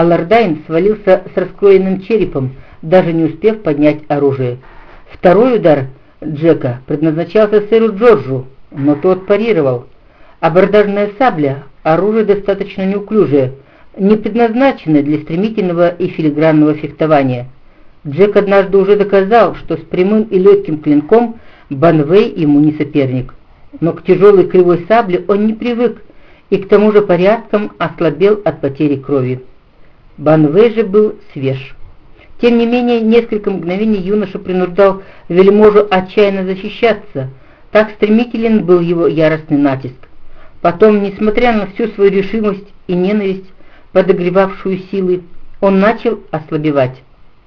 Аллардайн свалился с раскроенным черепом, даже не успев поднять оружие. Второй удар Джека предназначался сэру Джорджу, но тот парировал. Абордажная сабля — оружие достаточно неуклюжее, не предназначенное для стремительного и филигранного фехтования. Джек однажды уже доказал, что с прямым и легким клинком Банвей ему не соперник. Но к тяжелой кривой сабле он не привык и к тому же порядком ослабел от потери крови. Банвей же был свеж. Тем не менее, несколько мгновений юноша принуждал вельможу отчаянно защищаться, так стремителен был его яростный натиск. Потом, несмотря на всю свою решимость и ненависть, подогревавшую силы, он начал ослабевать.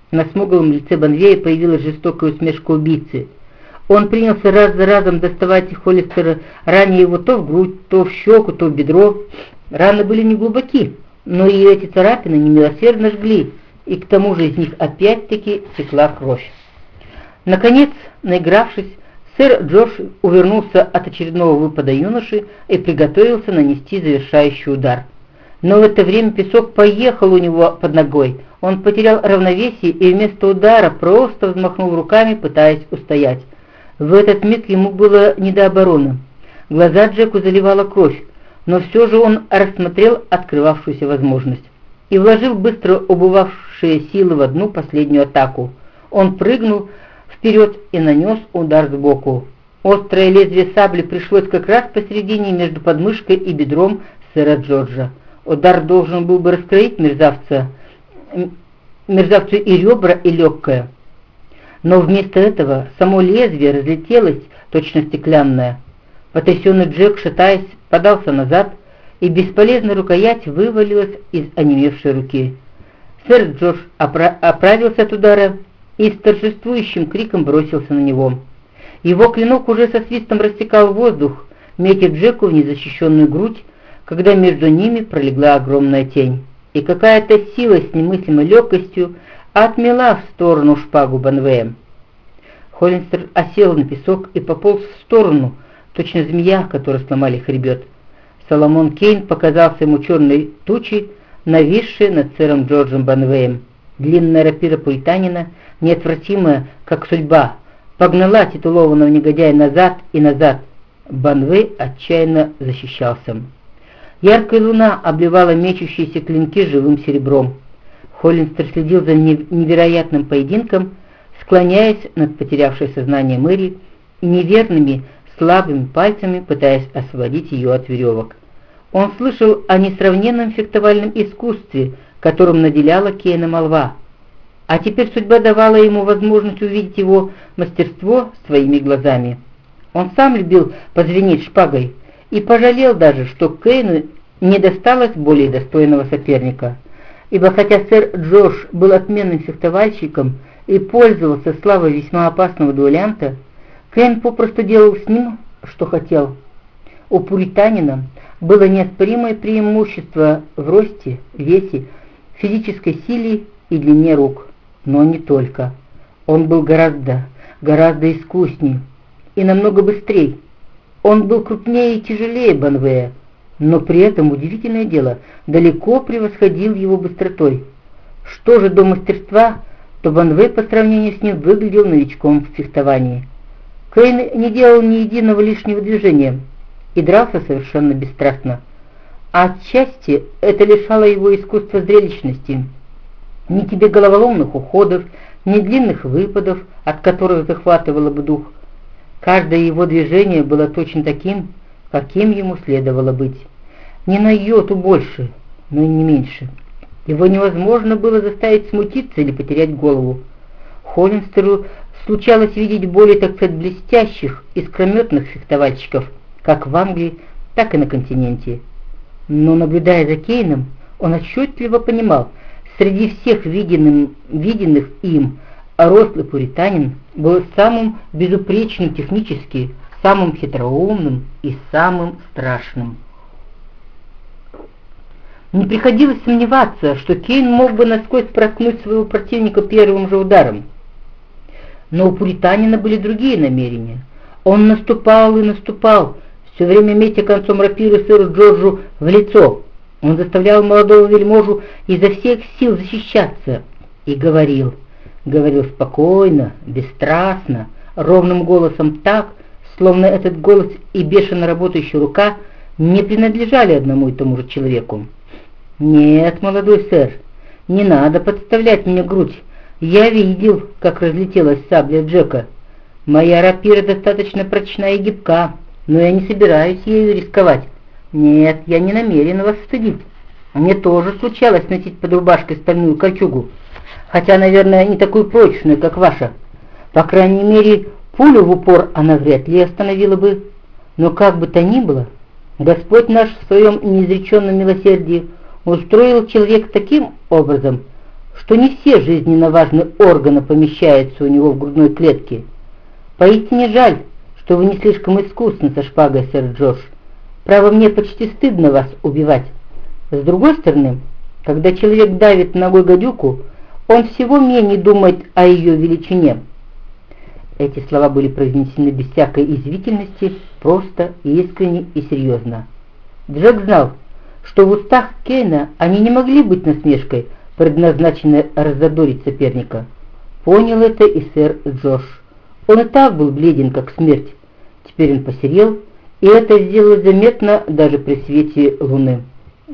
На смуглом лице Банвея появилась жестокая усмешка убийцы. Он принялся раз за разом доставать Холлистера, раня его то в грудь, то в щеку, то в бедро. Раны были неглубоки, но и эти царапины немилосердно жгли, и к тому же из них опять-таки текла кровь. Наконец, наигравшись, сэр Джош увернулся от очередного выпада юноши и приготовился нанести завершающий удар. Но в это время песок поехал у него под ногой, он потерял равновесие и вместо удара просто взмахнул руками, пытаясь устоять. В этот миг ему было не до обороны. Глаза Джеку заливала кровь, но все же он рассмотрел открывавшуюся возможность и вложил быстро убывавшие силы в одну последнюю атаку. Он прыгнул вперед и нанес удар сбоку. Острое лезвие сабли пришлось как раз посередине между подмышкой и бедром сэра Джорджа. Удар должен был бы раскроить мерзавца, мерзавцу и ребра, и легкое. Но вместо этого само лезвие разлетелось, точно стеклянное. Потрясенный Джек, шатаясь, подался назад, и бесполезная рукоять вывалилась из онемевшей руки. Сэр Джордж опра оправился от удара и с торжествующим криком бросился на него. Его клинок уже со свистом растекал воздух, метя Джеку в незащищенную грудь, когда между ними пролегла огромная тень, и какая-то сила с немыслимой легкостью отмела в сторону шпагу Банвея. Холлинстер осел на песок и пополз в сторону, точно змея, которой сломали хребет. Соломон Кейн показался ему черной тучей, нависшей над сэром Джорджем Банвеем. Длинная рапира пуританина, неотвратимая, как судьба, погнала титулованного негодяя назад и назад. Банвей отчаянно защищался. Яркая луна обливала мечущиеся клинки живым серебром. Холлинстер следил за невероятным поединком, склоняясь над потерявшей сознание Мэри и неверными, слабыми пальцами пытаясь освободить ее от веревок. Он слышал о несравненном фехтовальном искусстве, которым наделяла Кейна молва, а теперь судьба давала ему возможность увидеть его мастерство своими глазами. Он сам любил позвенеть шпагой и пожалел даже, что Кейну не досталось более достойного соперника, ибо хотя сэр Джош был отменным фехтовальщиком и пользовался славой весьма опасного дуэлянта, Кен попросту делал с ним, что хотел. У пуританина было неоспоримое преимущество в росте, весе, физической силе и длине рук, но не только. Он был гораздо, гораздо искуснее и намного быстрее. Он был крупнее и тяжелее Банвея, но при этом, удивительное дело, далеко превосходил его быстротой. Что же до мастерства, то Банвей по сравнению с ним выглядел новичком в фехтовании. Кейн не делал ни единого лишнего движения и дрался совершенно бесстрастно. А отчасти это лишало его искусства зрелищности. Ни тебе головоломных уходов, ни длинных выпадов, от которых захватывало бы дух. Каждое его движение было точно таким, каким ему следовало быть. Не на йоту больше, но и не меньше. Его невозможно было заставить смутиться или потерять голову. Холлинстеру случалось видеть более, так сказать, блестящих, искрометных фехтовальщиков, как в Англии, так и на континенте. Но, наблюдая за Кейном, он отчетливо понимал, среди всех виденным, виденных им, рослый пуританин был самым безупречным технически, самым хитроумным и самым страшным. Не приходилось сомневаться, что Кейн мог бы насквозь проткнуть своего противника первым же ударом. Но у Пуританина были другие намерения. Он наступал и наступал, все время метя концом рапиры сыру Джорджу в лицо. Он заставлял молодого вельможу изо всех сил защищаться и говорил, говорил спокойно, бесстрастно, ровным голосом так, словно этот голос и бешено работающая рука не принадлежали одному и тому же человеку. «Нет, молодой сэр, не надо подставлять мне грудь. Я видел, как разлетелась сабля Джека. Моя рапира достаточно прочна и гибка, но я не собираюсь ею рисковать. Нет, я не намерен вас стыдить. Мне тоже случалось носить под рубашкой стальную кольчугу, хотя, наверное, не такую прочную, как ваша. По крайней мере, пулю в упор она вряд ли остановила бы. Но как бы то ни было, Господь наш в своем неизреченном милосердии устроил человек таким образом, что не все жизненно важные органы помещаются у него в грудной клетке. Поистине жаль, что вы не слишком искусны со шпагой, сэр Джордж. Право, мне почти стыдно вас убивать. С другой стороны, когда человек давит ногой гадюку, он всего менее думает о ее величине. Эти слова были произнесены без всякой извительности, просто, искренне и серьезно. Джек знал, что в устах Кейна они не могли быть насмешкой, предназначенной разодорить соперника. Понял это и сэр Джош. Он и так был бледен, как смерть. Теперь он посерел, и это сделалось заметно даже при свете луны.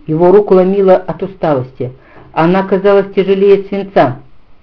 Его руку ломило от усталости. Она казалась тяжелее свинца.